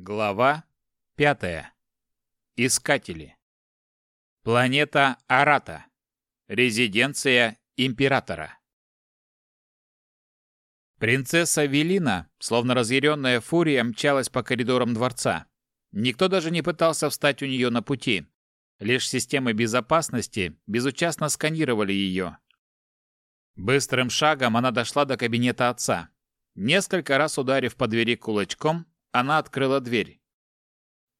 Глава пятая. Искатели. Планета Арата. Резиденция императора. Принцесса Велина, словно разъяренная фурия, мчалась по коридорам дворца. Никто даже не пытался встать у нее на пути. Лишь системы безопасности безучастно сканировали ее. Быстрым шагом она дошла до кабинета отца. Несколько раз ударив по двери кулачком, она открыла дверь.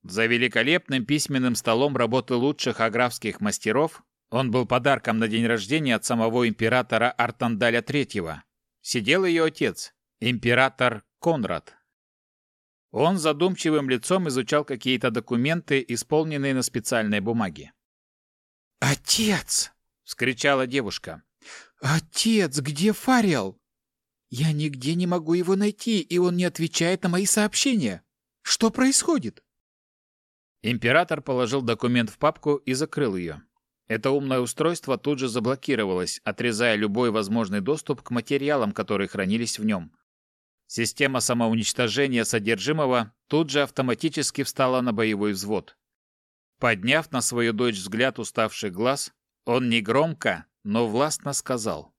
За великолепным письменным столом работы лучших аграфских мастеров он был подарком на день рождения от самого императора Артандаля III. Сидел ее отец, император Конрад. Он задумчивым лицом изучал какие-то документы, исполненные на специальной бумаге. «Отец!» — вскричала девушка. «Отец, где Фарел? Я нигде не могу его найти, и он не отвечает на мои сообщения. Что происходит?» Император положил документ в папку и закрыл ее. Это умное устройство тут же заблокировалось, отрезая любой возможный доступ к материалам, которые хранились в нем. Система самоуничтожения содержимого тут же автоматически встала на боевой взвод. Подняв на свою дочь взгляд уставших глаз, он негромко, но властно сказал.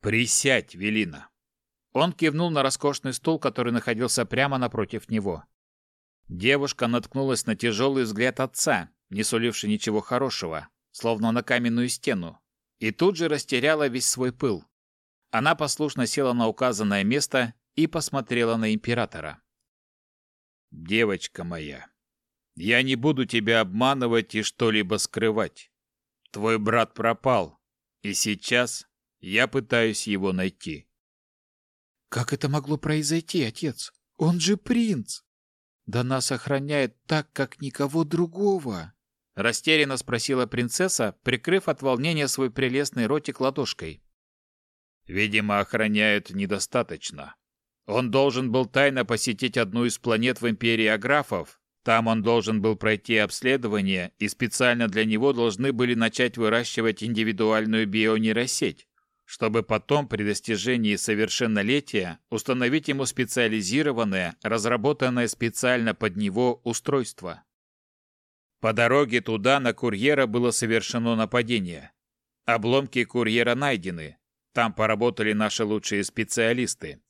«Присядь, Велина!» Он кивнул на роскошный стул, который находился прямо напротив него. Девушка наткнулась на тяжелый взгляд отца, не суливший ничего хорошего, словно на каменную стену, и тут же растеряла весь свой пыл. Она послушно села на указанное место и посмотрела на императора. «Девочка моя, я не буду тебя обманывать и что-либо скрывать. Твой брат пропал, и сейчас я пытаюсь его найти». «Как это могло произойти, отец? Он же принц!» Да нас охраняет так, как никого другого!» Растерянно спросила принцесса, прикрыв от волнения свой прелестный ротик ладошкой. «Видимо, охраняют недостаточно. Он должен был тайно посетить одну из планет в Империи Аграфов. Там он должен был пройти обследование, и специально для него должны были начать выращивать индивидуальную бионейросеть чтобы потом при достижении совершеннолетия установить ему специализированное, разработанное специально под него устройство. По дороге туда на курьера было совершено нападение. Обломки курьера найдены. Там поработали наши лучшие специалисты.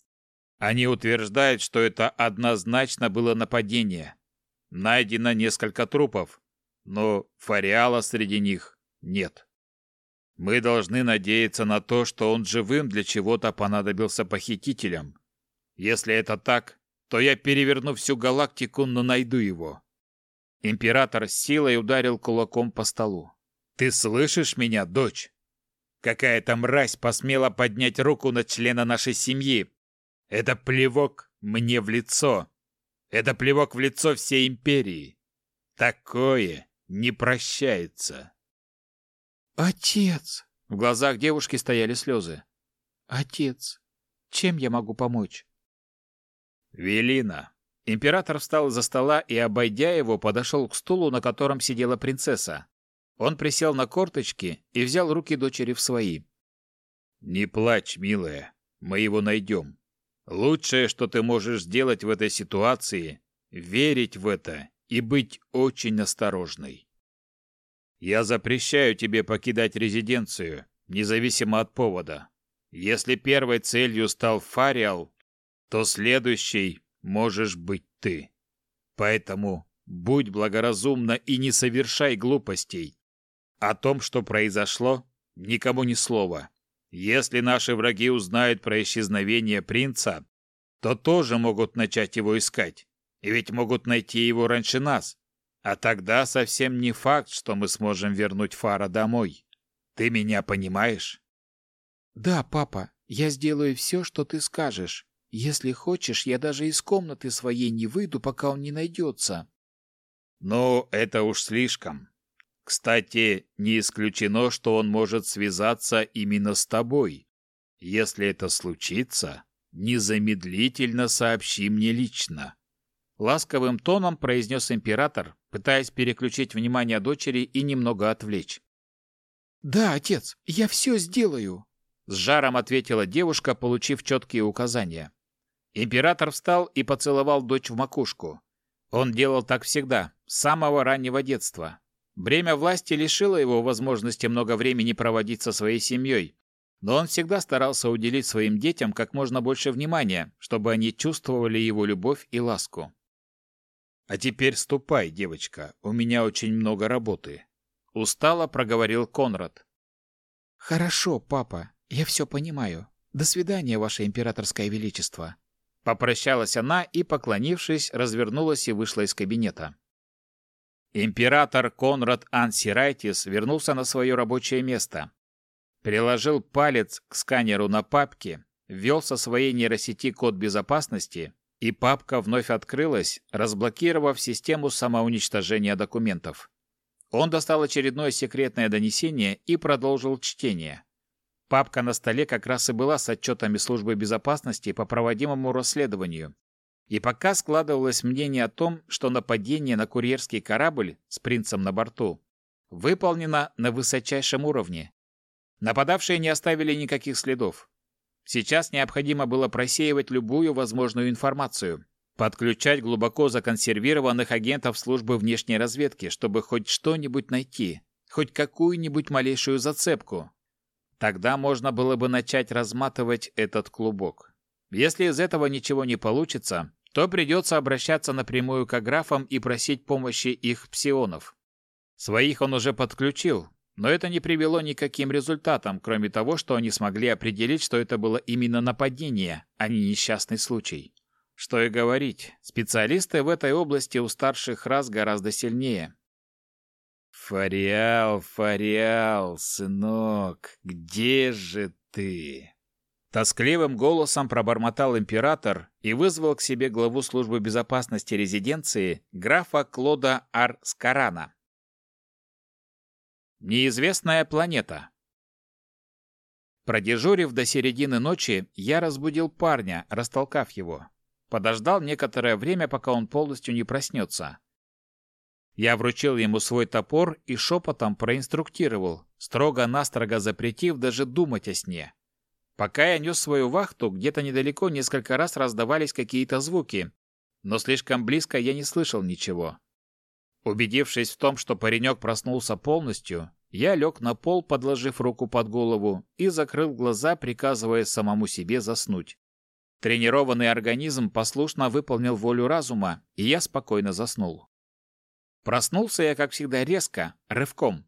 Они утверждают, что это однозначно было нападение. Найдено несколько трупов, но фариала среди них нет. Мы должны надеяться на то, что он живым для чего-то понадобился похитителям. Если это так, то я переверну всю галактику, но найду его. Император с силой ударил кулаком по столу. Ты слышишь меня, дочь? Какая-то мразь посмела поднять руку на члена нашей семьи. Это плевок мне в лицо. Это плевок в лицо всей империи. Такое не прощается. «Отец!» В глазах девушки стояли слезы. «Отец, чем я могу помочь?» «Велина!» Император встал из-за стола и, обойдя его, подошел к стулу, на котором сидела принцесса. Он присел на корточки и взял руки дочери в свои. «Не плачь, милая, мы его найдем. Лучшее, что ты можешь сделать в этой ситуации, верить в это и быть очень осторожной. Я запрещаю тебе покидать резиденцию, независимо от повода. Если первой целью стал Фариал, то следующей можешь быть ты. Поэтому будь благоразумна и не совершай глупостей. О том, что произошло, никому ни слова. Если наши враги узнают про исчезновение принца, то тоже могут начать его искать. И ведь могут найти его раньше нас. А тогда совсем не факт, что мы сможем вернуть Фара домой. Ты меня понимаешь? Да, папа, я сделаю все, что ты скажешь. Если хочешь, я даже из комнаты своей не выйду, пока он не найдется. Ну, это уж слишком. Кстати, не исключено, что он может связаться именно с тобой. Если это случится, незамедлительно сообщи мне лично. Ласковым тоном произнес император, пытаясь переключить внимание дочери и немного отвлечь. «Да, отец, я все сделаю!» С жаром ответила девушка, получив четкие указания. Император встал и поцеловал дочь в макушку. Он делал так всегда, с самого раннего детства. Бремя власти лишило его возможности много времени проводить со своей семьей, но он всегда старался уделить своим детям как можно больше внимания, чтобы они чувствовали его любовь и ласку. «А теперь ступай, девочка, у меня очень много работы», — устало проговорил Конрад. «Хорошо, папа, я все понимаю. До свидания, ваше императорское величество». Попрощалась она и, поклонившись, развернулась и вышла из кабинета. Император Конрад Ансирайтис вернулся на свое рабочее место. Приложил палец к сканеру на папке, ввел со своей нейросети код безопасности, и папка вновь открылась, разблокировав систему самоуничтожения документов. Он достал очередное секретное донесение и продолжил чтение. Папка на столе как раз и была с отчетами службы безопасности по проводимому расследованию. И пока складывалось мнение о том, что нападение на курьерский корабль с принцем на борту выполнено на высочайшем уровне. Нападавшие не оставили никаких следов. Сейчас необходимо было просеивать любую возможную информацию, подключать глубоко законсервированных агентов службы внешней разведки, чтобы хоть что-нибудь найти, хоть какую-нибудь малейшую зацепку, Тогда можно было бы начать разматывать этот клубок. Если из этого ничего не получится, то придется обращаться напрямую к аграфам и просить помощи их псионов. Своих он уже подключил, но это не привело никаким результатам, кроме того, что они смогли определить, что это было именно нападение, а не несчастный случай. Что и говорить, специалисты в этой области у старших рас гораздо сильнее. «Фариал, Фариал, сынок, где же ты?» Тоскливым голосом пробормотал император и вызвал к себе главу службы безопасности резиденции графа Клода Арскарана. Неизвестная планета. Продежурив до середины ночи, я разбудил парня, растолкав его. Подождал некоторое время, пока он полностью не проснется. Я вручил ему свой топор и шепотом проинструктировал, строго-настрого запретив даже думать о сне. Пока я нес свою вахту, где-то недалеко несколько раз раздавались какие-то звуки, но слишком близко я не слышал ничего. Убедившись в том, что паренек проснулся полностью, я лег на пол, подложив руку под голову, и закрыл глаза, приказывая самому себе заснуть. Тренированный организм послушно выполнил волю разума, и я спокойно заснул. Проснулся я, как всегда, резко, рывком.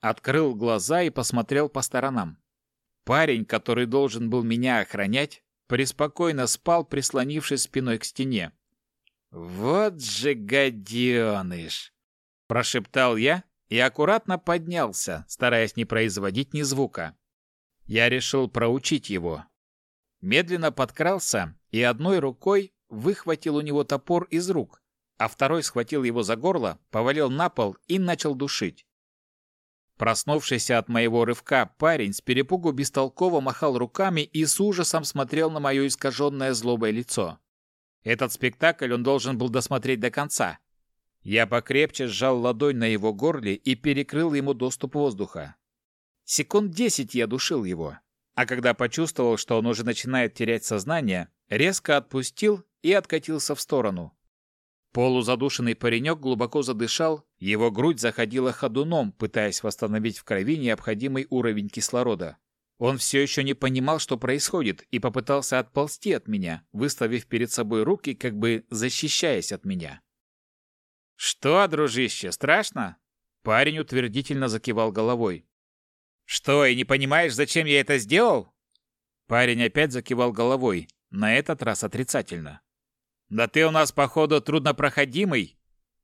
Открыл глаза и посмотрел по сторонам. Парень, который должен был меня охранять, преспокойно спал, прислонившись спиной к стене. «Вот же гаденыш!» – прошептал я и аккуратно поднялся, стараясь не производить ни звука. Я решил проучить его. Медленно подкрался и одной рукой выхватил у него топор из рук, а второй схватил его за горло, повалил на пол и начал душить. Проснувшийся от моего рывка парень с перепугу бестолково махал руками и с ужасом смотрел на мое искаженное злобое лицо. Этот спектакль он должен был досмотреть до конца. Я покрепче сжал ладонь на его горле и перекрыл ему доступ воздуха. Секунд десять я душил его, а когда почувствовал, что он уже начинает терять сознание, резко отпустил и откатился в сторону. Полузадушенный паренек глубоко задышал, его грудь заходила ходуном, пытаясь восстановить в крови необходимый уровень кислорода. Он все еще не понимал, что происходит, и попытался отползти от меня, выставив перед собой руки, как бы защищаясь от меня. «Что, дружище, страшно?» Парень утвердительно закивал головой. «Что, и не понимаешь, зачем я это сделал?» Парень опять закивал головой, на этот раз отрицательно. Да ты у нас, походу, труднопроходимый.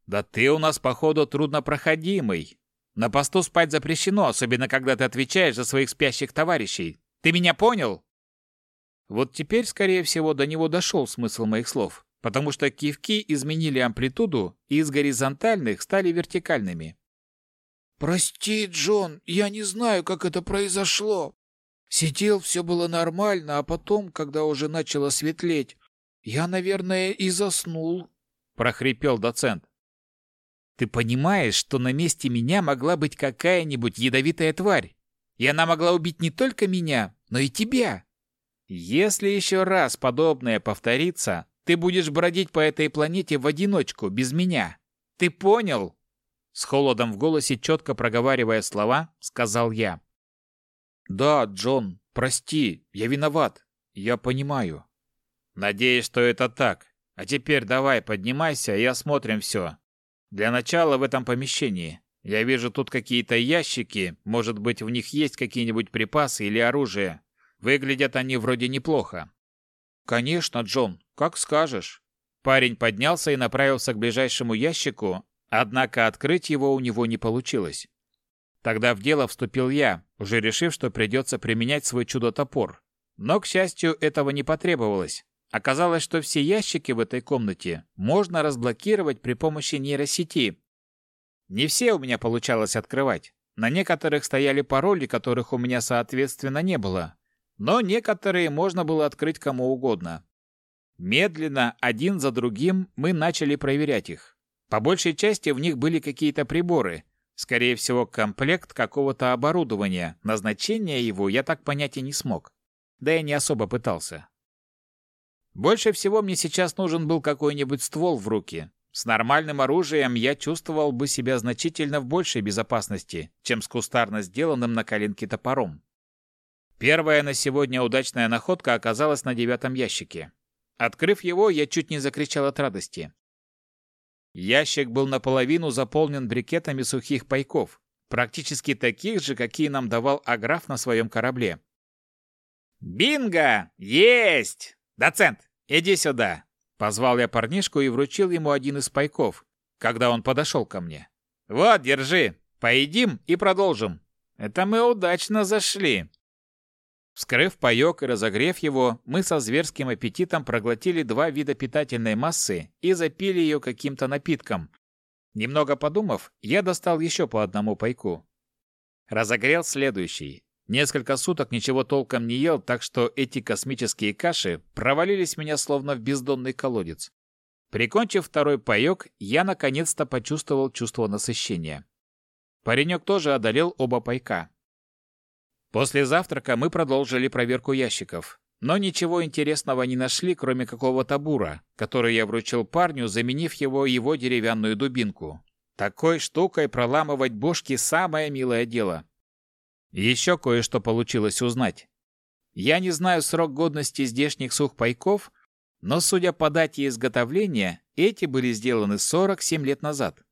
Да ты у нас, походу, труднопроходимый. На посту спать запрещено, особенно когда ты отвечаешь за своих спящих товарищей. Ты меня понял? Вот теперь, скорее всего, до него дошел смысл моих слов, потому что кивки изменили амплитуду и из горизонтальных стали вертикальными. «Прости, Джон, я не знаю, как это произошло. Сидел, все было нормально, а потом, когда уже начало светлеть, я, наверное, и заснул, прохрипел доцент. Ты понимаешь, что на месте меня могла быть какая-нибудь ядовитая тварь, и она могла убить не только меня, но и тебя. Если еще раз подобное повторится, ты будешь бродить по этой планете в одиночку, без меня. Ты понял?» С холодом в голосе, четко проговаривая слова, сказал я. «Да, Джон, прости, я виноват. Я понимаю». «Надеюсь, что это так. А теперь давай, поднимайся и осмотрим все. Для начала в этом помещении. Я вижу тут какие-то ящики, может быть, в них есть какие-нибудь припасы или оружие. Выглядят они вроде неплохо». «Конечно, Джон, как скажешь». Парень поднялся и направился к ближайшему ящику, однако открыть его у него не получилось. Тогда в дело вступил я, уже решив, что придется применять свой чудо-топор. Но, к счастью, этого не потребовалось. Оказалось, что все ящики в этой комнате можно разблокировать при помощи нейросети. Не все у меня получалось открывать. На некоторых стояли пароли, которых у меня, соответственно, не было. Но некоторые можно было открыть кому угодно. Медленно, один за другим, мы начали проверять их. По большей части в них были какие-то приборы. Скорее всего, комплект какого-то оборудования. Назначение его я так понять и не смог. Да и не особо пытался. Больше всего мне сейчас нужен был какой-нибудь ствол в руки. С нормальным оружием я чувствовал бы себя значительно в большей безопасности, чем с кустарно сделанным на коленке топором. Первая на сегодня удачная находка оказалась на девятом ящике. Открыв его, я чуть не закричал от радости. Ящик был наполовину заполнен брикетами сухих пайков, практически таких же, какие нам давал Аграф на своем корабле. «Бинго! Есть!» «Доцент, иди сюда!» Позвал я парнишку и вручил ему один из пайков, когда он подошел ко мне. «Вот, держи, поедим и продолжим. Это мы удачно зашли». Вскрыв паёк и разогрев его, мы со зверским аппетитом проглотили два вида питательной массы и запили ее каким-то напитком. Немного подумав, я достал еще по одному пайку. Разогрел следующий, Несколько суток ничего толком не ел, так что эти космические каши провалились меня словно в бездонный колодец. Прикончив второй паёк, я наконец-то почувствовал чувство насыщения. Паренек тоже одолел оба пайка. После завтрака мы продолжили проверку ящиков, но ничего интересного не нашли, кроме какого-то бура, который я вручил парню, заменив его его деревянную дубинку. Такой штукой проламывать бошки – самое милое дело. Еще кое-что получилось узнать. Я не знаю срок годности здешних сухпайков, но, судя по дате изготовления, эти были сделаны 47 лет назад.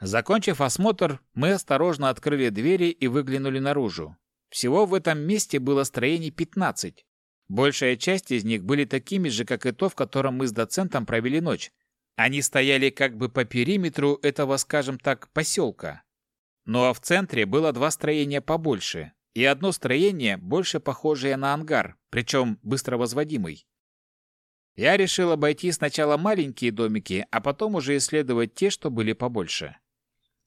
Закончив осмотр, мы осторожно открыли двери и выглянули наружу. Всего в этом месте было строений 15. Большая часть из них были такими же, как и то, в котором мы с доцентом провели ночь. Они стояли как бы по периметру этого, скажем так, поселка. Ну а в центре было два строения побольше, и одно строение, больше похожее на ангар, причем быстро возводимый. Я решил обойти сначала маленькие домики, а потом уже исследовать те, что были побольше.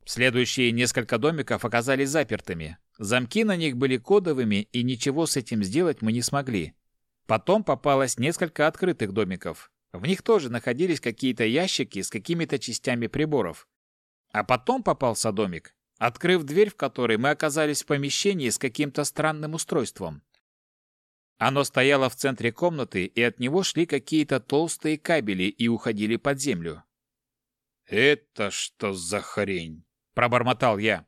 Следующие несколько домиков оказались запертыми. Замки на них были кодовыми, и ничего с этим сделать мы не смогли. Потом попалось несколько открытых домиков. В них тоже находились какие-то ящики с какими-то частями приборов. А потом попался домик, открыв дверь в которой мы оказались в помещении с каким-то странным устройством. Оно стояло в центре комнаты, и от него шли какие-то толстые кабели и уходили под землю. «Это что за хрень?» – пробормотал я.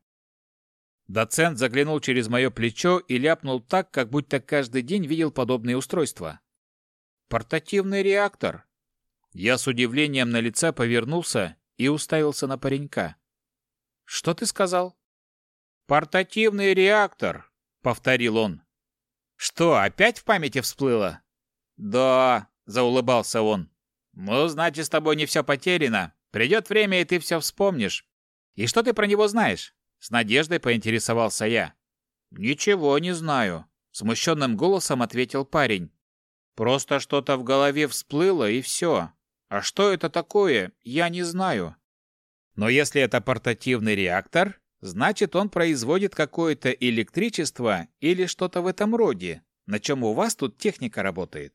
Доцент заглянул через мое плечо и ляпнул так, как будто каждый день видел подобные устройства. «Портативный реактор». Я с удивлением на лице повернулся и уставился на паренька. Что ты сказал? Портативный реактор, повторил он. Что, опять в памяти всплыло? Да, заулыбался он. Ну, значит, с тобой не все потеряно. Придет время, и ты все вспомнишь. И что ты про него знаешь? С надеждой поинтересовался я. Ничего не знаю, смущенным голосом ответил парень. Просто что-то в голове всплыло, и все. А что это такое, я не знаю. Но если это портативный реактор, значит он производит какое-то электричество или что-то в этом роде, на чем у вас тут техника работает,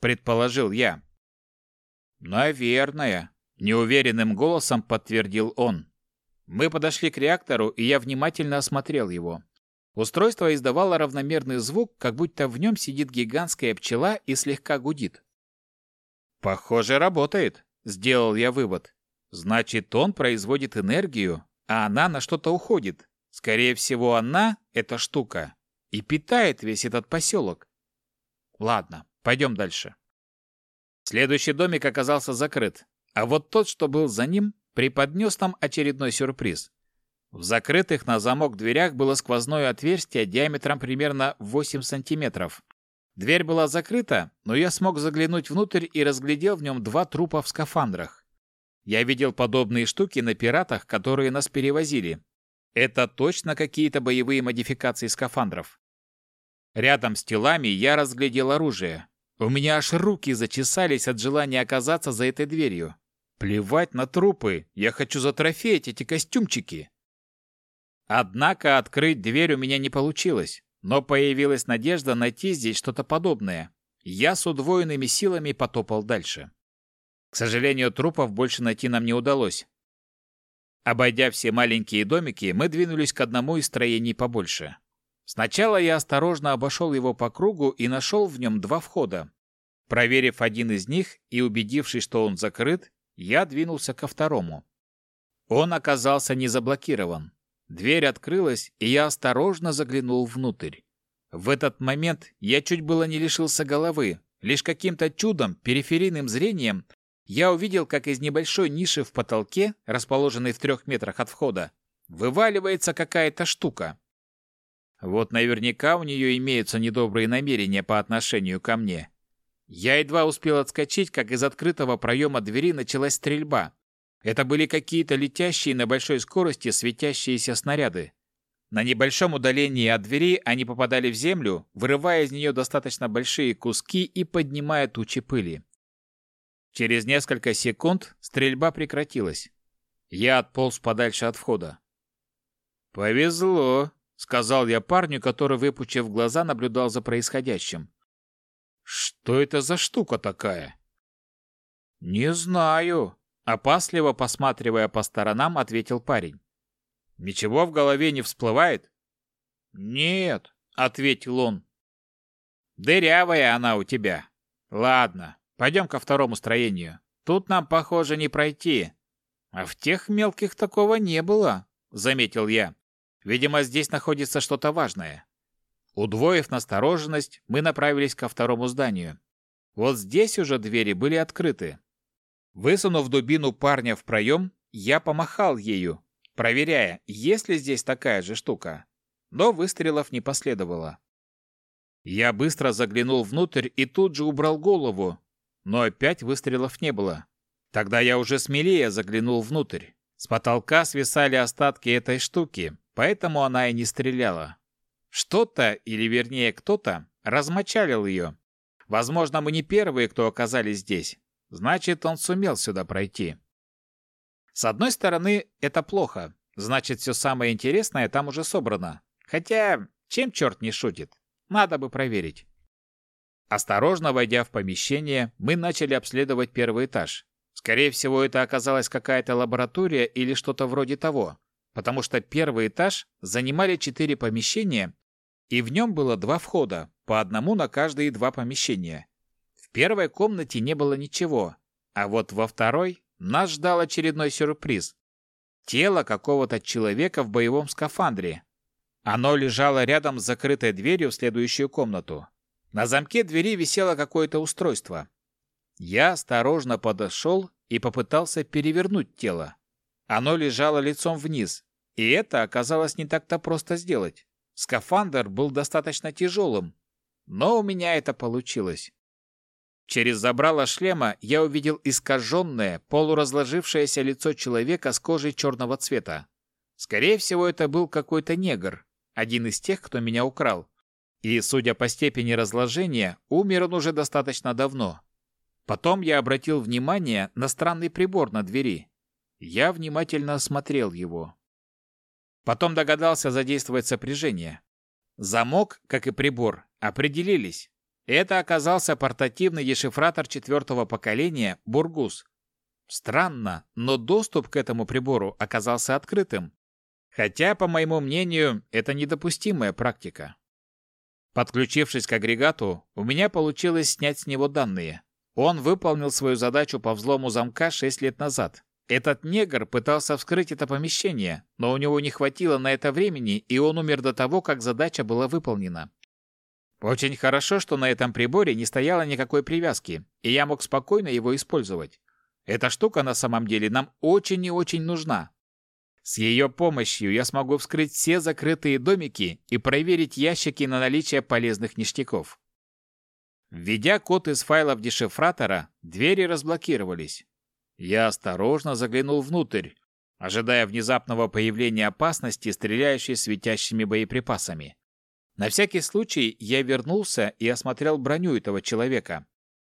предположил я. Наверное, неуверенным голосом подтвердил он. Мы подошли к реактору, и я внимательно осмотрел его. Устройство издавало равномерный звук, как будто в нем сидит гигантская пчела и слегка гудит. «Похоже, работает», — сделал я вывод. «Значит, он производит энергию, а она на что-то уходит. Скорее всего, она, эта штука, и питает весь этот поселок. Ладно, пойдем дальше». Следующий домик оказался закрыт, а вот тот, что был за ним, преподнес нам очередной сюрприз. В закрытых на замок дверях было сквозное отверстие диаметром примерно 8 сантиметров. Дверь была закрыта, но я смог заглянуть внутрь и разглядел в нем два трупа в скафандрах. Я видел подобные штуки на пиратах, которые нас перевозили. Это точно какие-то боевые модификации скафандров. Рядом с телами я разглядел оружие. У меня аж руки зачесались от желания оказаться за этой дверью. Плевать на трупы, я хочу затрофеять эти костюмчики. Однако открыть дверь у меня не получилось, но появилась надежда найти здесь что-то подобное. Я с удвоенными силами потопал дальше. К сожалению, трупов больше найти нам не удалось. Обойдя все маленькие домики, мы двинулись к одному из строений побольше. Сначала я осторожно обошел его по кругу и нашел в нем два входа. Проверив один из них и убедившись, что он закрыт, я двинулся ко второму. Он оказался не заблокирован. Дверь открылась, и я осторожно заглянул внутрь. В этот момент я чуть было не лишился головы. Лишь каким-то чудом, периферийным зрением, я увидел, как из небольшой ниши в потолке, расположенной в трех метрах от входа, вываливается какая-то штука. Вот наверняка у нее имеются недобрые намерения по отношению ко мне. Я едва успел отскочить, как из открытого проема двери началась стрельба. Это были какие-то летящие на большой скорости светящиеся снаряды. На небольшом удалении от двери они попадали в землю, вырывая из нее достаточно большие куски и поднимая тучи пыли. Через несколько секунд стрельба прекратилась. Я отполз подальше от входа. «Повезло», — сказал я парню, который, выпучив глаза, наблюдал за происходящим. «Что это за штука такая?» «Не знаю», Опасливо посматривая по сторонам, ответил парень. «Ничего в голове не всплывает?» «Нет», — ответил он. «Дырявая она у тебя. Ладно, пойдем ко второму строению. Тут нам, похоже, не пройти. А в тех мелких такого не было», — заметил я. «Видимо, здесь находится что-то важное». Удвоив настороженность, мы направились ко второму зданию. Вот здесь уже двери были открыты, Высунув дубину парня в проем, я помахал ею, проверяя, есть ли здесь такая же штука. Но выстрелов не последовало. Я быстро заглянул внутрь и тут же убрал голову, но опять выстрелов не было. Тогда я уже смелее заглянул внутрь. С потолка свисали остатки этой штуки, поэтому она и не стреляла. Что-то, или вернее кто-то, размочалил ее. Возможно, мы не первые, кто оказались здесь. Значит, он сумел сюда пройти. С одной стороны, это плохо. Значит, все самое интересное там уже собрано. Хотя, чем черт не шутит? Надо бы проверить. Осторожно войдя в помещение, мы начали обследовать первый этаж. Скорее всего, это оказалась какая-то лаборатория или что-то вроде того, потому что первый этаж занимали четыре помещения, и в нем было два входа, по одному на каждые два помещения. В первой комнате не было ничего, а вот во второй нас ждал очередной сюрприз. Тело какого-то человека в боевом скафандре. Оно лежало рядом с закрытой дверью в следующую комнату. На замке двери висело какое-то устройство. Я осторожно подошел и попытался перевернуть тело. Оно лежало лицом вниз, и это оказалось не так-то просто сделать. Скафандр был достаточно тяжелым, но у меня это получилось. Через забрало шлема я увидел искаженное, полуразложившееся лицо человека с кожей черного цвета. Скорее всего, это был какой-то негр, один из тех, кто меня украл. И, судя по степени разложения, умер он уже достаточно давно. Потом я обратил внимание на странный прибор на двери. Я внимательно осмотрел его. Потом догадался задействовать сопряжение. Замок, как и прибор, определились. Это оказался портативный дешифратор четвертого поколения «Бургус». Странно, но доступ к этому прибору оказался открытым. Хотя, по моему мнению, это недопустимая практика. Подключившись к агрегату, у меня получилось снять с него данные. Он выполнил свою задачу по взлому замка 6 лет назад. Этот негр пытался вскрыть это помещение, но у него не хватило на это времени, и он умер до того, как задача была выполнена. Очень хорошо, что на этом приборе не стояло никакой привязки, и я мог спокойно его использовать. Эта штука на самом деле нам очень и очень нужна. С ее помощью я смогу вскрыть все закрытые домики и проверить ящики на наличие полезных ништяков. Введя код из файлов дешифратора, двери разблокировались. Я осторожно заглянул внутрь, ожидая внезапного появления опасности, стреляющей светящими боеприпасами. На всякий случай я вернулся и осмотрел броню этого человека.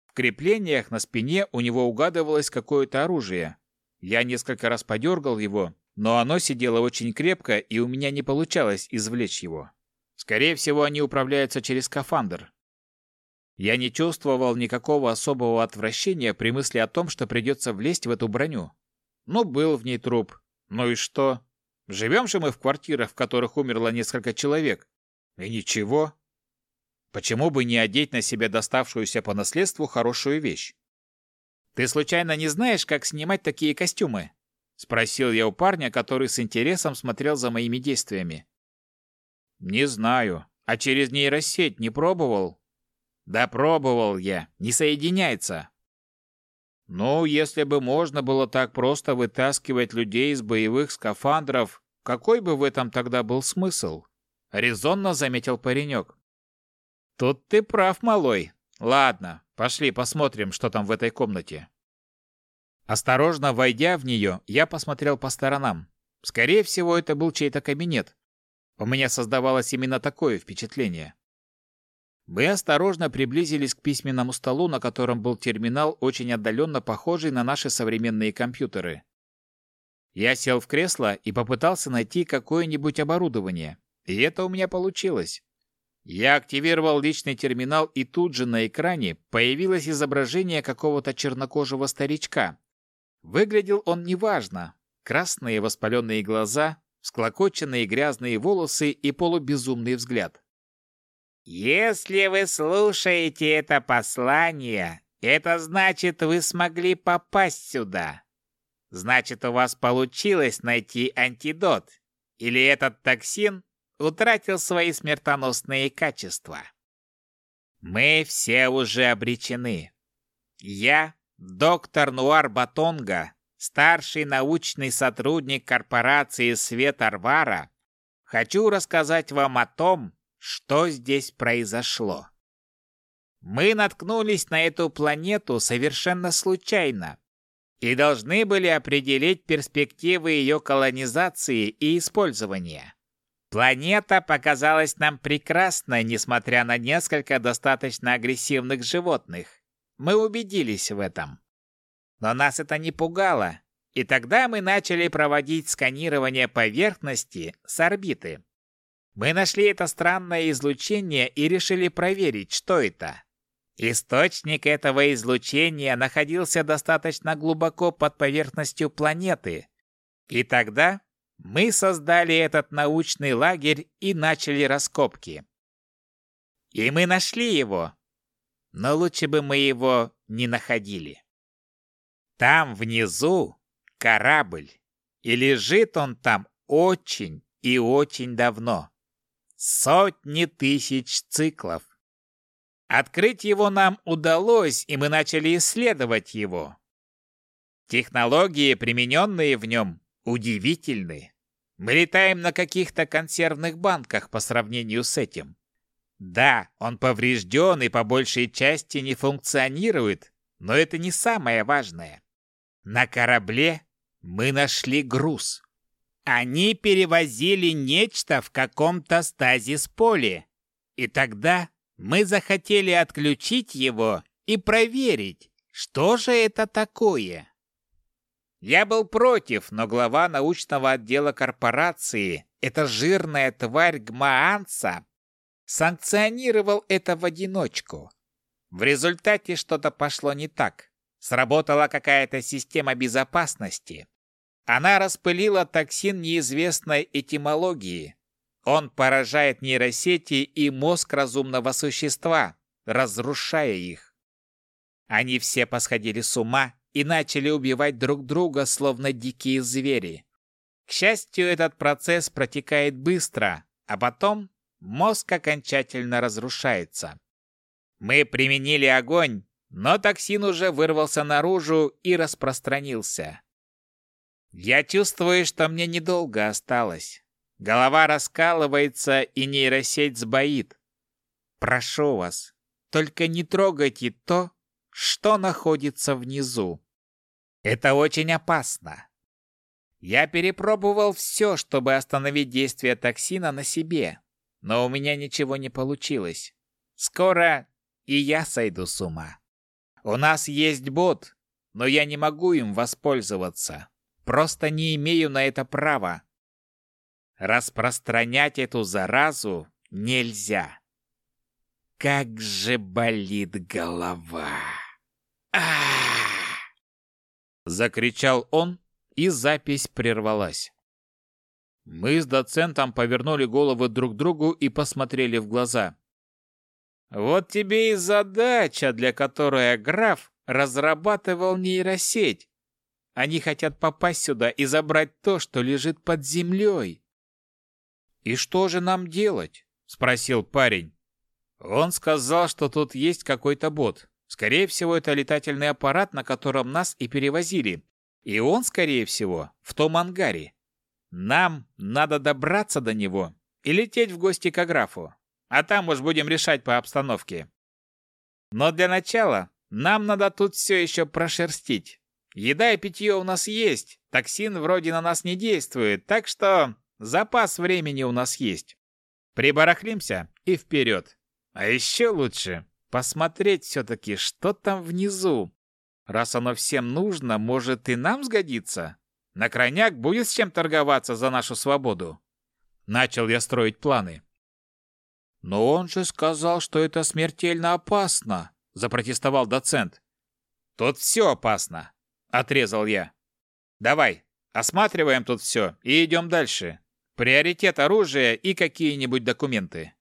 В креплениях на спине у него угадывалось какое-то оружие. Я несколько раз подергал его, но оно сидело очень крепко, и у меня не получалось извлечь его. Скорее всего, они управляются через скафандр. Я не чувствовал никакого особого отвращения при мысли о том, что придется влезть в эту броню. Ну, был в ней труп. Ну и что? Живем же мы в квартирах, в которых умерло несколько человек. И ничего. Почему бы не одеть на себя доставшуюся по наследству хорошую вещь? Ты случайно не знаешь, как снимать такие костюмы? Спросил я у парня, который с интересом смотрел за моими действиями. Не знаю. А через нейросеть не пробовал? Да пробовал я. Не соединяется. Ну, если бы можно было так просто вытаскивать людей из боевых скафандров, какой бы в этом тогда был смысл? Резонно заметил паренек. Тут ты прав, малой. Ладно, пошли посмотрим, что там в этой комнате. Осторожно войдя в нее, я посмотрел по сторонам. Скорее всего, это был чей-то кабинет. У меня создавалось именно такое впечатление. Мы осторожно приблизились к письменному столу, на котором был терминал, очень отдаленно похожий на наши современные компьютеры. Я сел в кресло и попытался найти какое-нибудь оборудование, и это у меня получилось. Я активировал личный терминал, и тут же на экране появилось изображение какого-то чернокожего старичка, Выглядел он неважно. Красные воспаленные глаза, всклокоченные грязные волосы и полубезумный взгляд. «Если вы слушаете это послание, это значит, вы смогли попасть сюда. Значит, у вас получилось найти антидот. Или этот токсин утратил свои смертоносные качества. Мы все уже обречены. Я Доктор Нуар Батонга, старший научный сотрудник корпорации Свет Арвара, хочу рассказать вам о том, что здесь произошло. Мы наткнулись на эту планету совершенно случайно и должны были определить перспективы ее колонизации и использования. Планета показалась нам прекрасной, несмотря на несколько достаточно агрессивных животных. Мы убедились в этом. Но нас это не пугало, и тогда мы начали проводить сканирование поверхности с орбиты. Мы нашли это странное излучение и решили проверить, что это. Источник этого излучения находился достаточно глубоко под поверхностью планеты. И тогда мы создали этот научный лагерь и начали раскопки. И мы нашли его, но лучше бы мы его не находили. Там внизу корабль, и лежит он там очень и очень давно. Сотни тысяч циклов. Открыть его нам удалось, и мы начали исследовать его. Технологии, примененные в нем, удивительны. Мы летаем на каких-то консервных банках по сравнению с этим. Да, он поврежден и по большей части не функционирует, но это не самое важное. На корабле мы нашли груз. Они перевозили нечто в каком-то стазис-поле. И тогда мы захотели отключить его и проверить, что же это такое. Я был против, но глава научного отдела корпорации, эта жирная тварь Гмаанса, санкционировал это в одиночку. В результате что-то пошло не так. Сработала какая-то система безопасности. Она распылила токсин неизвестной этимологии. Он поражает нейросети и мозг разумного существа, разрушая их. Они все посходили с ума и начали убивать друг друга, словно дикие звери. К счастью, этот процесс протекает быстро, а потом мозг окончательно разрушается. Мы применили огонь, но токсин уже вырвался наружу и распространился. Я чувствую, что мне недолго осталось. Голова раскалывается и нейросеть сбоит. Прошу вас, только не трогайте то, что находится внизу. Это очень опасно. Я перепробовал все, чтобы остановить действие токсина на себе, но у меня ничего не получилось. Скоро и я сойду с ума. У нас есть бот, но я не могу им воспользоваться. Просто не имею на это права. Распространять эту заразу нельзя. Как же болит голова. А! Закричал он, и запись прервалась. Мы с доцентом повернули головы друг к другу и посмотрели в глаза. Вот тебе и задача, для которой граф разрабатывал нейросеть. Они хотят попасть сюда и забрать то, что лежит под землей. «И что же нам делать?» — спросил парень. Он сказал, что тут есть какой-то бот. Скорее всего, это летательный аппарат, на котором нас и перевозили. И он, скорее всего, в том ангаре. Нам надо добраться до него и лететь в гости к графу а там уж будем решать по обстановке. Но для начала нам надо тут все еще прошерстить. Еда и питье у нас есть, токсин вроде на нас не действует, так что запас времени у нас есть. Прибарахлимся и вперед. А еще лучше посмотреть все-таки, что там внизу. Раз оно всем нужно, может и нам сгодится. На крайняк будет с чем торговаться за нашу свободу. Начал я строить планы. «Но он же сказал, что это смертельно опасно», — запротестовал доцент. «Тут все опасно», — отрезал я. «Давай, осматриваем тут все и идем дальше. Приоритет оружия и какие-нибудь документы».